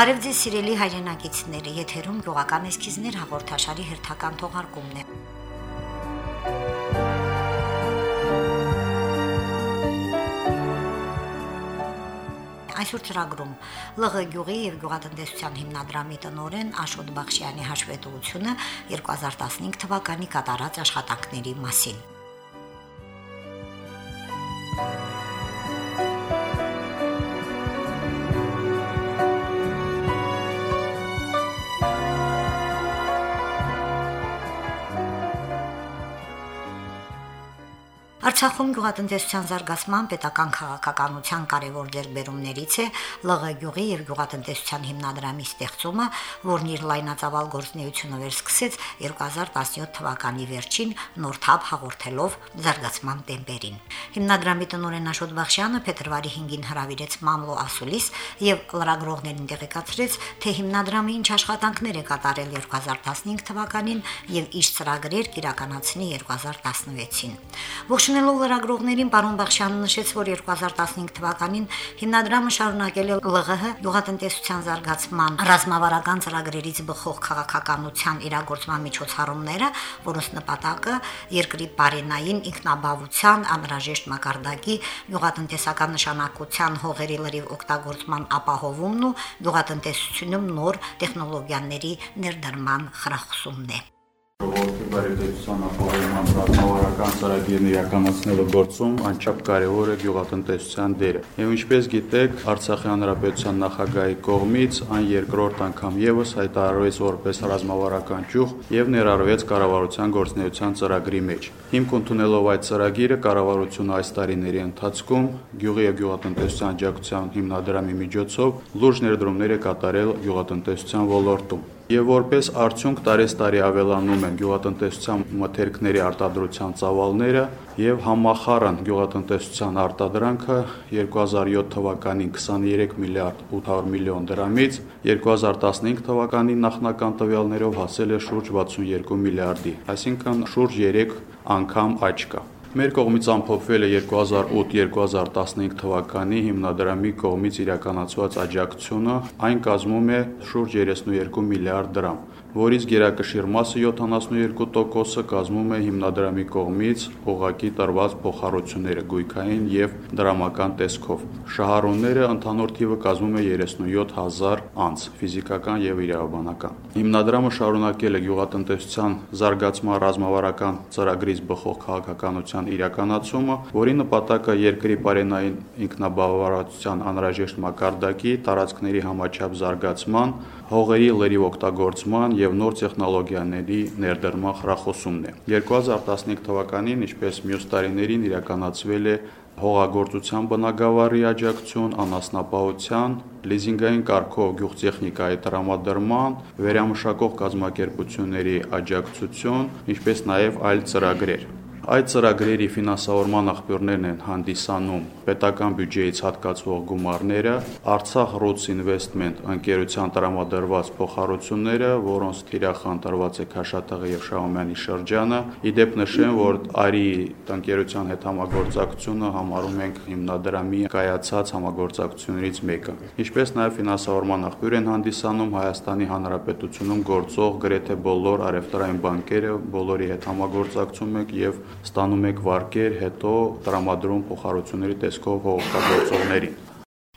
Բարև ձեզ սիրելի հայրենակիցներ, եթերում գյուղական էսքիզներ հաղորդաշարի հերթական թողարկումն է։ Այսօր ծրագրում ԼՂ գյուղի եւ գյուղատնտեսության հիմնադրամի տնօրեն Աշոտ Բախշյանի հաշվետվությունը 2015 թվականի կատարած աշխատանքների մասին։ Արցախում գյուղատնտեսության զարգացման պետական քաղաքականության կարևոր ձեռքբերումներից է ԼՂ գյուղի եւ գյուղատնտեսության հիմնադրամի ստեղծումը, որն իր լայնածավալ գործունեությունը վերսկսեց 2017 թվականի վերջին նոր թափ հաղորդելով զարգացման տեմպերին։ Հիմնադրամի տնօրեն Աշոտ Բախշյանը փետրվարի 5-ին հրավիրեց Մամլո Ասուլիս եւ լրագրողներին տեղեկացրեց, թե հիմնադրամը ինչ աշխատանքներ է կատարել 2015 թվականին եւ ինչ ծրագրեր կիրականացնի 2016-ին։ Ողջ Ողջունելով լրագրողներին պարոն Բախշյանը նշեց, որ 2015 թվականին հիմնադրամը շարունակել է ԼՂՀ գյուղատնտեսության զարգացման ռազմավարական ծրագրերից բխող քաղաքականության իրագործման միջոցառումները, որոնց նպատակը երկրի բարենային ինքնաբավության անհրաժեշտ մակարդակի գյուղատնտեսական նշանակության հողերի լրիվ օգտագործման ապահովումն ու գյուղատնտեսությունում նոր տեխնոլոգիաների ներդրման խրախուսումն է բարեկեցության ապահովման ռազմավարական ծրագիրն իրականացնելու գործում անչափ կարևոր է գյուղատնտեսության դերը։ Եվ ինչպես գիտեք, Արցախի հանրապետության նախագահի կողմից այն երկրորդ անգամ եւս հայտարարվեց որպես ռազմավարական ճյուղ եւ ներառվեց կառավարության գործնեության ծրագրի մեջ։ Հիմք ընդունելով այդ ծրագիրը կառավարությունը այս տարիների ընթացքում գյուղի եւ գյուղատնտեսության աջակցության հիմնադրամի միջոցով լուրջ ներդրումներ է կատարել գյուղատնտեսության ոլորտում եւ որպես արդյունք տարեստարի ավելանում են գյուղատնտեսության մթերքների արտադրության ծավալները եւ համախառն գյուղատնտեսության արտադրանքը 2007 թվականին 23 միլիարդ 800 միլիոն դրամից 2015 թվականին նախնական տվյալներով հասել է շուրջ 62 միլիարդի, այսինքն շուրջ 3 անգամ աճ կա։ Մեր կողմից ամփոփվել է 2008-2015 թվականի հիմնադրամի կողմից իրականացված աջակցությունը, այն կազմում է շուրջ 32 միլիարդ դրամ որից գերակշիռ մասը 72%-ը կազմում է հիմնադրամի կողմից օղակի տրված փոխառությունները գույքային եւ դրամական տեսքով։ Շահառուները ընդհանուր թիվը կազմում է 37000 անց, ֆիզիկական եւ իրավաբանական։ Հիմնադրամը շարունակել է գյուղատնտեսության զարգացման ռազմավարական ծրագրից բխող քաղաքականության իրականացումը, որի նպատակը երկրի բարենային ինքնաբավարարության անհրաժեշտ մակարդակի, տարածքների համաչափ զարգացման, հողերի լրիվ օգտագործման եւ նոր տեխնոլոգիաների ներդրման խրախուսումն է։ 2015 թվականին, ինչպես մյուս տարիներին, իրականացվել է հողագործության բնագավառի աջակցություն, անասնապահության, լիզինգային կարգով գյուղտեխնիկայի տրամադրման, վերամշակող կազմակերպությունների աջակցություն, ինչպես նաև այլ ծրագրեր։ Այդ ծրագրերի ֆինանսավորման աղբյուրներն են հանդիսանում պետական բյուջեից հատկացվող գումարները, Արցախ Roots Investment ընկերության տրամադրված փոխառությունները, որոնց թիրախան տրված է Քաշաթաղի եւ Շահումյանի շրջանը։ Իդեպ նշեմ, որ Արի ընկերության հետ համագործակցությունը համարում ենք հիմնադրամի կայացած համագործակցություններից մեկը։ Ինչպես նաև ֆինանսավորման աղբյուր են հանդիսանում Հայաստանի Հանրապետությունում գործող գրեթե բոլոր արևտրային բանկերը, բոլորի հետ համագործակցում ենք եւ ստանում եք վարկեր, հետո տրամադրում փոխառությունների տեսքով հողօգտագործողներին։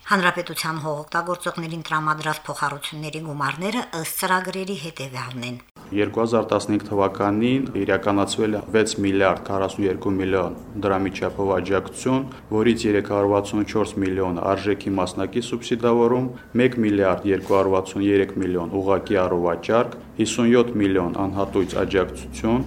Հանրապետության հողօգտագործողներին տրամադրած փոխառությունների գումարները ըստ ծրագրերի հետևյալն են։ 2015 թվականին իրականացվել է 6 միլիարդ 42 միլիոն դրամի չափով աջակցություն, որից 364 միլիոն արժեքի մասնակի սուբսիդավորում, 1 միլիարդ 263 միլիոն ուղակի առողջարկ, 57 միլիոն անհատույց աջակցություն,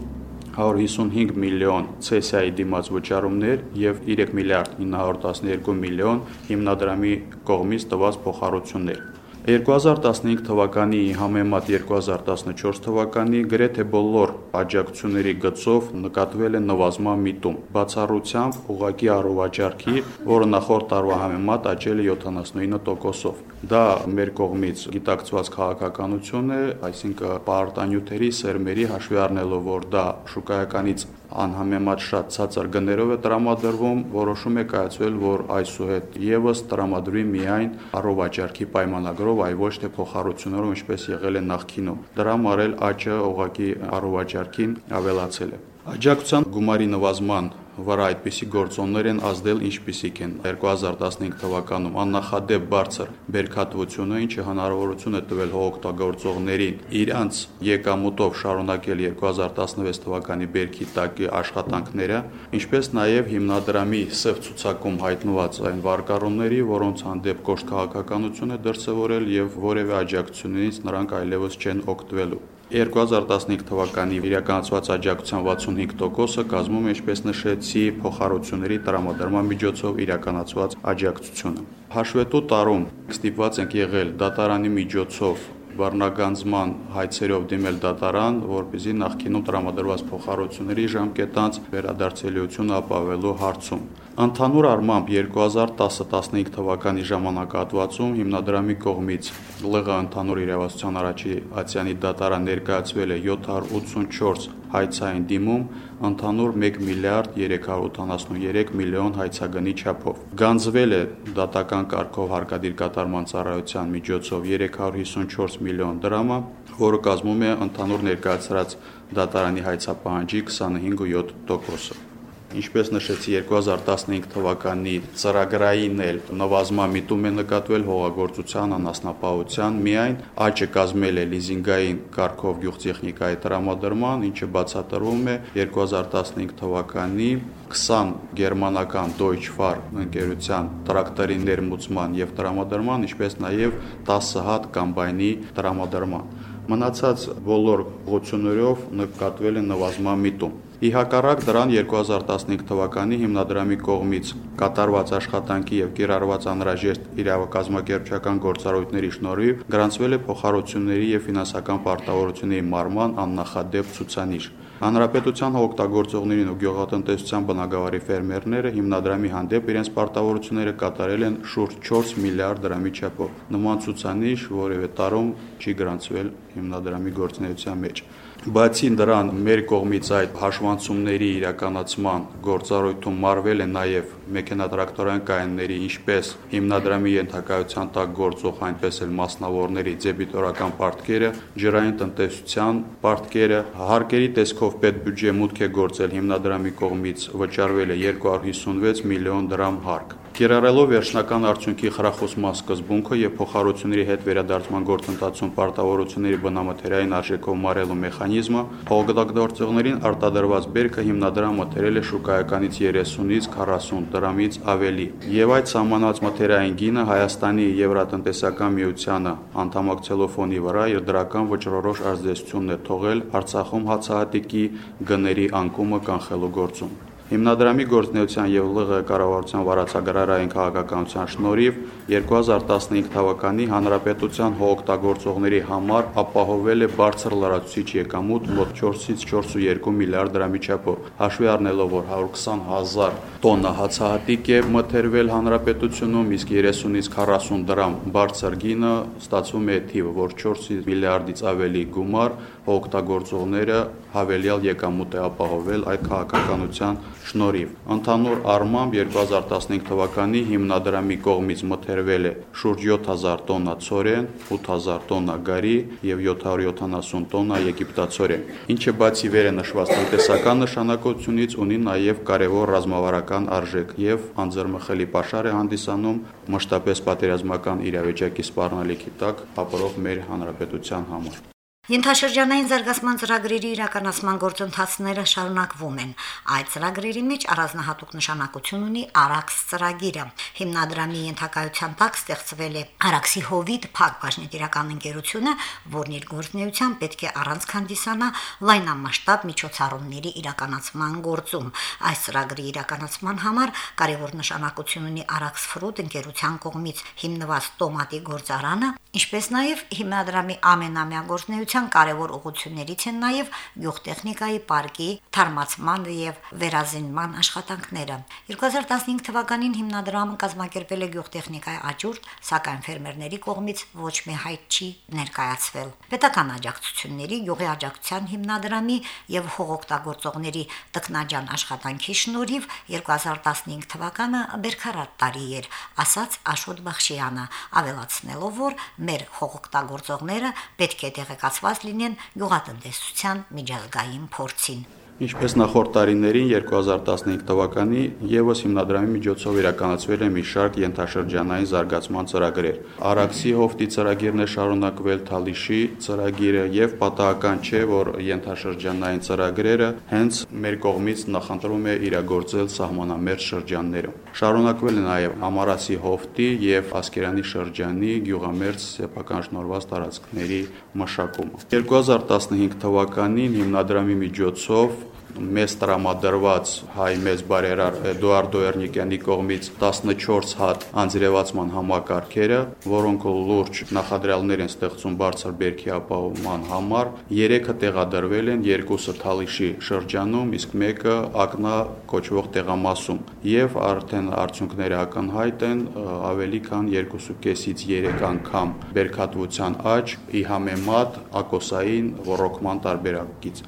155 միլիոն ցեսիայի դիմաց վճարումներ եւ 3 միլիարդ 912 միլիոն հիմնադրամի կողմից տված փոխառություններ։ 2015 թվականի համեմատ 2014 թվականի գրեթե բոլոր աջակցությունների գծով նկատվել է նվազման միտում։ Բացառությամբ ուղակի առողջարքի, որը նախորդ տարվա համեմատ աճել է 79%-ով։ Դա մեր կողմից գիտակցված քաղաքականություն է, այսինքն պարտանյութերի սերմերի հաշվի առնելով, որ դա շուկայականից անհամեմատ շատ ցածր գներով է տրամադրվում, որոշում է կայացվել, որ այսուհետ եւս տրամադրվի միայն առողջարքի պայմանագրով, այլ ոչ թե փոխառություններով, ինչպես եղել է նախկինում։ Դրա մարել աճը ուղղակի առողջարքին ավելացել է։ Աջակցության գումարի նվազման վրա այդպիսի գործոններ են ազդել ինչպիսիք են 2015 թվականում աննախադեպ բարձր բերքատվությունը, ինչը հնարավորություն է տվել հողօգտագործողներին իրանց եկամուտով շարունակել 2016 թվականի բերքի տակի աշխատանքները, ինչպես նաև հիմնադրամի սև ցուցակում հայտնված այն վարկառունների, որոնց հանդեպ կոշտ քաղաքականություն է դրսևորել եւ որևէ աջակցությունից նրանք այլևս չեն օգտվելու։ 2015 թվականի իրականացված աջակցության 65%-ը կազմում է, ինչպես նշեցի, փոխառությունների տրամադրման միջոցով իրականացված աջակցությունը։ Հաշվետու տարում ստիպված ենք եղել դատարանի միջոցով բռնագանձման հայցերով դիմել դատարան, որպեսզի նախկինում տրամադրված փոխառությունների ժամկետանց վերադարձելիությունը ապավելու հարցում։ Ընդհանուր առմամբ 2010-15 թվականի ժամանակահատվածում հիմնադրամի կողմից ԼՂ ընդհանուր իրավասության առաջի ացյանի դատարան ներկայացվել է 784 հայցային դիմում, ընդհանուր 1 միլիարդ 383 միլիոն հայցագնի չափով։ Գանձվել է դատական կարգով հարկադիր կատարման ծառայության միջոցով 354 միլիոն դրամը, որը կազմում է ընդհանուր ներկայացրած դատարանի հայցապահանջի 25.7%-ը։ Ինչպես նշեցի 2015 թվականի ծրագրային էլ նվազման միտում է նկատվել հողագործության անասնապահության միայն աճը կազմել է լիզինգային կարգով գյուղտեխնիկայի տրամադրման, ինչը բացատրվում է 2015 թվականի 20 գերմանական Deutsche Fahr ընկերության տրակտորի ներմուծման եւ տրամադրման, ինչպես նաեւ 10 հատ կամբայնի տրամադրման։ Մնացած բոլոր ուղություններով նկատվել է նվազման միտում։ Ի հակառակ դրան 2015 թվականի հիմնադրամի կողմից կատարված աշխատանքի եւ կիրառված անհրաժեշտ իրավակազմակերպչական գործառույթների շնորհիվ գրանցվել է փոխառությունների եւ ֆինանսական պարտավորությունների մարման աննախադեպ ցուցանիշ։ Հանրապետության հողօգտագործողներին ու գյուղատնտեսության բնագավառի ֆերմերները հիմնադրամի հանդեպ իրենց պարտավորությունները կատարել են շուրջ 4 միլիարդ դրամի չափով։ Նման ցուցանիշ որևէ տարում չի գրանցվել հիմնադրամի գործունեության մեջ։ Բացի դրան, մեր կողմից այդ հաշվանցումների իրականացման գործառույթում մարվել է նաև մեքենատրակտորային կայանների, ինչպես հիմնադրամի ենթակայության տակ գործող, այնպես էլ մասնավորների դեբիտորական պարտքերը, ջրային տնտեսության պարտքերը, հարկերի տեսքով պետբյուջե մուտք է գործել հիմնադրամի կողմից վճարվել է 256 միլիոն դրամ հարկ։ Կիրառելով վերջնական արդյունքի խրախուսման սկզբունքը եւ փոխառությունների հետ վերադարձման գործընթացում պարտավորությունների բնամթերային արժեքով մարելու մեխանիզմը, հողօգտագործողներին արտադրված բերքը հիմնադրամը թերել է շուկայականից 30-ից 40 դրամից ավելի։ Եվ այդ սահմանված մթերային գինը Հայաստանի Եվրատնտեսական միությանը անդամակցելով ֆոնի վրա իր դրական վճռորոշ ազդեցությունն է թողել Արցախում հացահատիկի գների անկումը կանխելու գործում։ Հիմնադրամի գործնեության եւ ԼՂ կառավարության վարացագրարային քաղաքականության շնորհիվ 2015 թվականի հանրապետության հողօգտագործողների համար ապահովել է բարձր լրացուցիչ եկամուտ մոտ 4-ից 4.2 միլիարդ դրամի չափով։ Հաշվի առնելով, որ 120 հազար տոննա հացահատիկ է մթերվել հանրապետությունում, իսկ 30-ից 40 դրամ բարձր գինը ստացվում է թիվը, որ 4 միլիարդից ավելի գումար օգտագործողները հավելյալ եկամուտ է ապահովել այդ քաղաքականության շնորհիվ։ Ընդհանուր առմամբ 2015 թվականի հիմնադրամի կողմից մթերվել է շուրջ 7000 տոննա ցորեն, 8000 տոննա գարի եւ 770 տոննա եգիպտացորեն, ինչը բացի վերը նշված տնտեսական նշանակությունից ունի նաեւ կարևոր ռազմավարական արժեք եւ անձեռմխելի ապաշար է հանդիսանում մշտապես պատերազմական իրավիճակի սպառնալիքի տակ ապրող մեր հանրապետության համար։ Ենթաշրջանային զարգացման ծրագրերի իրականացման գործընթացները շարունակվում են։ Այդ ծրագրերի մեջ առանձնահատուկ նշանակություն ունի Արաքս ծրագիրը։ Հիմնադրամի ենթակայության տակ ստեղծվել է Արաքսի Հովիտ Փակ բաժնետիրական ընկերությունը, որն իր գործնեությամբ պետք է առանց քանդիսանա լայնամասշտաբ միջոցառումների իրականացման գործում։ Այս ծրագրի իրականացման համար կարևոր նշանակություն ունի Արաքս Ֆրուտ ընկերության կողմից հիմնված տոմատի գործարանը, ինչպես նաև հիմնադրամի ամենամյա գործնեության աջակցության կարևոր ուղղություններից են նաև գյուղտեխնիկայի պարկի թարմացման եւ վերազինման աշխատանքները։ 2015 թվականին հիմնադրամը կազմակերպել է գյուղտեխնիկայի աճուրդ, սակայն ֆերմերների կողմից ոչ մի հայտ չի ներկայացվել։ Պետական աջակցությունների, գյուղի աջակցության հիմնադրամի եւ հողօգտագործողների տքնաջան աշխատանքի շնորհիվ 2015 թվականը բերքարատ տարի էր, ասաց Աշոտ Բախշյանը, ավելացնելով, որ մեր հողօգտագործողները պետք է տեղեկացված լինեն գյուղատնտեսության միջազգային փորձին։ Ինչպես նախորդ տարիներին 2015 թվականի եւս հիմնադրամի միջոցով իրականացվել է մի շարք ենթաշրջանային զարգացման ծրագրեր։ Արաքսի հովտի ծրագիրն է շարունակվել Թալիշի ծրագիրը եւ պատահական չէ, որ ենթաշրջանային ծրագրերը հենց մեր կողմից նախընտրում է իրագործել սահմանամերձ շրջաններում։ Շարունակվել է նաեւ Ամարասի հովտի եւ Ասկերանի շրջանի գյուղամերձ սեփական շնորհված տարածքների մշակումը։ 2015 թվականին հիմնադրամի միջոցով մեզ տրամադրված հայ մեծ բարերար Էդուարդո Էրնիկյանի կողմից 14 հատ անձրևացման համակարգերը, որոնք լուրջ նախադրյալներ են ստեղծում բարձր բերքի ապահովման համար, 3-ը տեղադրվել են, երկուսը Թալիշի շրջանում, իսկ մեկը Ակնա կոչվող տեղամասում, եւ արդեն արդյունքները ակնհայտ են ավելի քան 2.5-ից 3 անգամ բերքատվության աճ ի համեմատ ակոսային ռոռոկման տարբերակից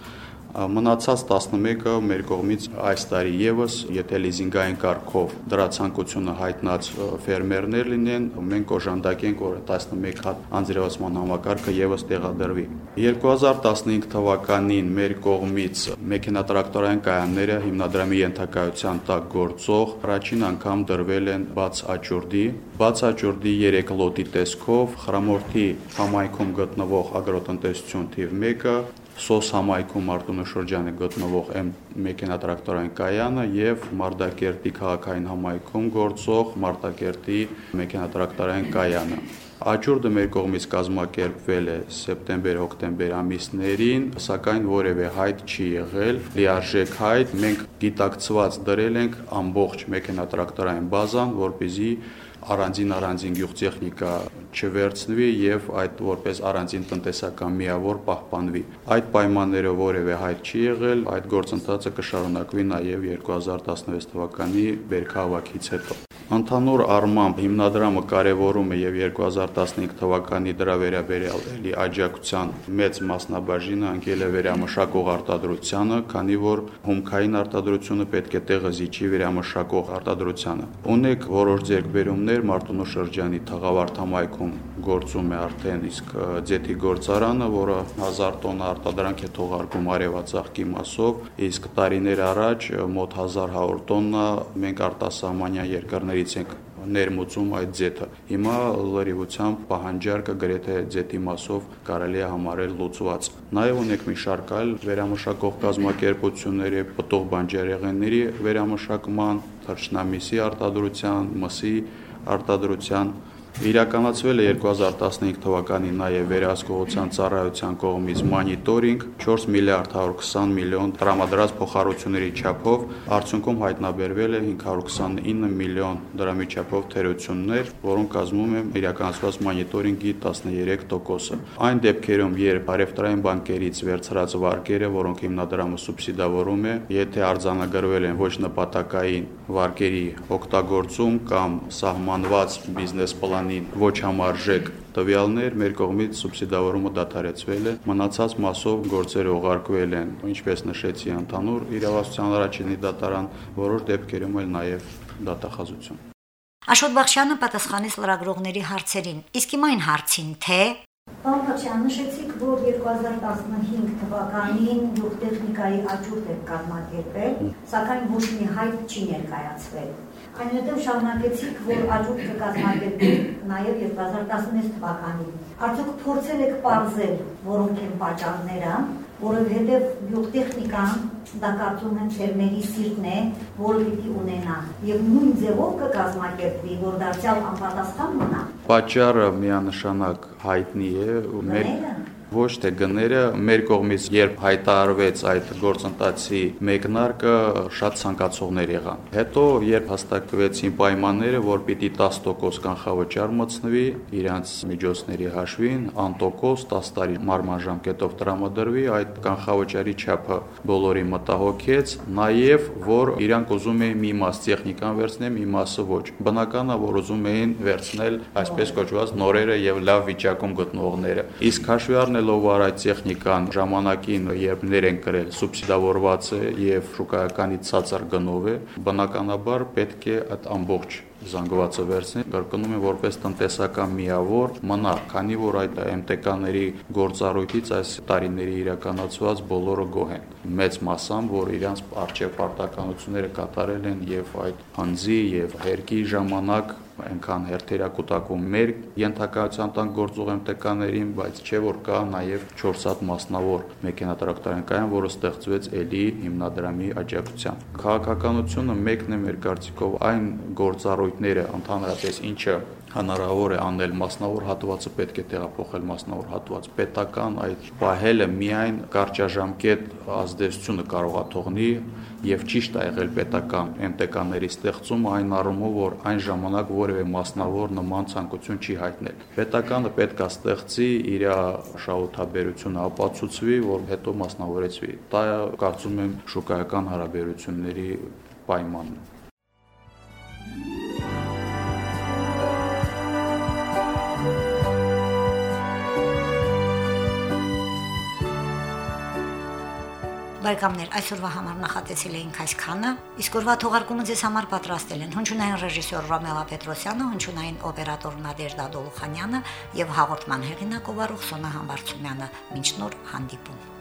մնացած 11-ը մեր կողմից այս տարի եւս, եթե լիզինգային կարգով դրա ցանկությունը հայտնած ֆերմերներ լինեն, մենք օժանդակենք, որ 11 հատ անձրևացման համակարգը եւս տեղադրվի։ 2015 թվականին մեր կողմից մեքենատրակտորային կայանները հիմնադրամի ենթակայության տակ գործող առաջին անգամ դրվել են բաց աճուրդի, բաց աճուրդի 3 լոտի տեսքով Խրամորթի համայնքում գտնվող ագրոտնտեսություն թիվ 1-ը Սոս համայնքում Մարտունու շրջանի գտնվող M մեքենատրակտորային կայանը եւ Մարտակերտի քաղաքային համայնքում գործող Մարտակերտի մեքենատրակտորային կայանը։ Աճուրդը մեր կողմից կազմակերպվել է սեպտեմբեր-հոկտեմբեր ամիսներին, սակայն որևէ հայտ չի եղել։ Լիարժեք հայտ մենք գիտակցված դրել ենք ամբողջ մեքենատրակտորային բազան, որպեսզի առանձին առանձին գյուղտեխնիկա չվերցնվի եւ այդ որպես առանձին տնտեսական միավոր պահպանվի։ Այդ պայմանները որևէ հայտ չի եղել, այդ գործընթացը կշարունակվի նաեւ 2016 թվականի բերքահավաքից հետո։ Ընդհանուր առմամբ հիմնադրամը կարևորում է եւ 2015 թվականի դրա վերաբերյալ էլի աջակցության մեծ մասնաբաժինը անկել է վերամշակող արտադրությանը, քանի որ հումքային արտադրությունը պետք է տեղը զիջի վերամշակող արտադրությանը։ Ունեք որոշ ձեռքբերումներ Մարտունու շրջանի Թաղավարտ համայնքում գործում է արդեն իսկ ձեթի գործարանը, որը 1000 տոննա արտադրանք է թողարկում արևածաղկի մասով, իսկ տարիներ առաջ մոտ 1100 տոննա մենք արտասահմանյան երկրների կողմերից ենք ներմուծում այդ ձեթը։ Հիմա լրիվությամբ պահանջարկը գրեթե ձեթի մասով կարելի է համարել լուծված։ Նաև ունենք մի շարք այլ վերամշակող կազմակերպությունների, պտուղ բանջարեղենների վերամշակման, թռչնամիսի արտադրության, մսի արտադրության Իրականացվել է 2015 թվականին նաև վերահսկողության ծառայության կողմից մոնիտորինգ 4 միլիարդ 120 միլիոն տրամադրած փոխառությունների չափով, արդյունքում հայտնաբերվել է 529 միլիոն դրամի չափով թերություններ, որոնք կազմում են իրականացված մոնիտորինգի 13%-ը։ Այն դեպքերում, երբ արևտրային բանկերից վերցրած վարկերը, որոնք հիմնադրամը սուբսիդավորում է, եթե արձանագրվել են ոչ նպատակային վարկերի օգտագործում կամ սահմանված բիզնես պլան բանին ոչ համարժեք տվյալներ մեր կողմից սուբսիդավորումը դադարեցվել է մնացած մասով գործերը ուղարկվել են ինչպես նշեցի ընդհանուր իրավասության առաջինի դատարան որոշ դեպքերում էլ նաև դատախազություն Աշոտ Բախշյանը պատասխանեց լրագրողների հարցերին իսկ իմ այն հարցին թե Պարոն Բախշյան, նշեցիք, որ 2015 թվականին գյուղտեխնիկայի աճուրդ է կազմակերպել, սակայն ոչ մի հայտ չի ներկայացվել։ Այնուհետև շարունակեցիք, որ աճուրդ կկազմակերպի նաև 2016 թվականին։ Արդյոք փորձել եք ողջել, որոնք են պատճառները, որովհետև գյուղտեխնիկան դա կարծում եմ ֆերմերի սիրտն է, որը պիտի ունենա եւ նույն ձևով կկազմակերպվի, որ դարձյալ անպատասխան մնա։ Պատճառը միանշանակ հայտնի է, մեր ոչ թե գները մեր կողմից երբ հայտարարվեց այդ գործընթացի մեկնարկը շատ ցանկացողներ եղան։ Հետո երբ հաստատվեցին պայմանները, որ պիտի 10% կանխավճար մտցնվի իրանց միջոցների հաշվին, անտոկոս 10 տարի մարման ժամկետով տրամադրվի, այդ կանխավճարի չափը բոլորի մտահոգեց, նաև որ իրանք ուզում էին մի մաս տեխնիկան վերցնել, մի մասը ոչ։ Բնական է, որ ուզում էին վերցնել այսպես կոչված նորերը եւ լավ վիճակում գտնողները։ Իսկ հաշվի առնելով որ այդ տեխնիկան ժամանակին երբ ներ են կրել սուբսիդավորված է եւ շուկայականից ցածր գնով է, բնականաբար պետք է այդ ամբողջ զանգվածը վերցնել, կրկնում եմ որպես տնտեսական միավոր մնա, քանի որ այդ MTK-ների գործառույթից այս տարիների իրականացված բոլորը գոհ են։ Մեծ մասամբ, որ իրանց արժե պարտականությունները կատարել են եւ այդ հանձի եւ հերկի ժամանակ այնքան հերթերակուտակում մեր ենթակայության տան գործող MTK-ներին, բայց չէ որ կա նաև 4 հատ մասնավոր մեքենատրակտորային կայան, որը ստեղծվեց ելի հիմնադրամի աջակցությամբ։ Քաղաքականությունը մեկն է մեր կարծիքով այն գործառույթները ընդհանրապես ինչը հնարավոր է անել մասնավոր հատվածը պետք է տեղափոխել մասնավոր հատված պետական այդ պահելը միայն կարճաժամկետ ազդեցությունը կարող է թողնի եւ ճիշտ է եղել պետական MTK-ների ստեղծումը այն առումով որ այն ժամանակ որևէ մասնավոր նման ցանկություն չի հայտնել պետականը պետք է ստեղծի իր շահութաբերությունը ապացուցվի որ հետո մասնավորեցվի դա կարծում եմ շուկայական հարաբերությունների պայմանն է Բարեկամներ, այսօրվա համար նախատեսել էինք այսքանը։ Իսկ օրվա թողարկումը ձեզ համար պատրաստել են հնչյունային ռեժիսոր Ռոմելա Պետրոսյանը, հնչյունային օպերատոր Նադեժդա Դոլուխանյանը եւ հաղորդման հեղինակ ով Սոնա Համբարձումյանը։ Մինչ նոր հանդիպում։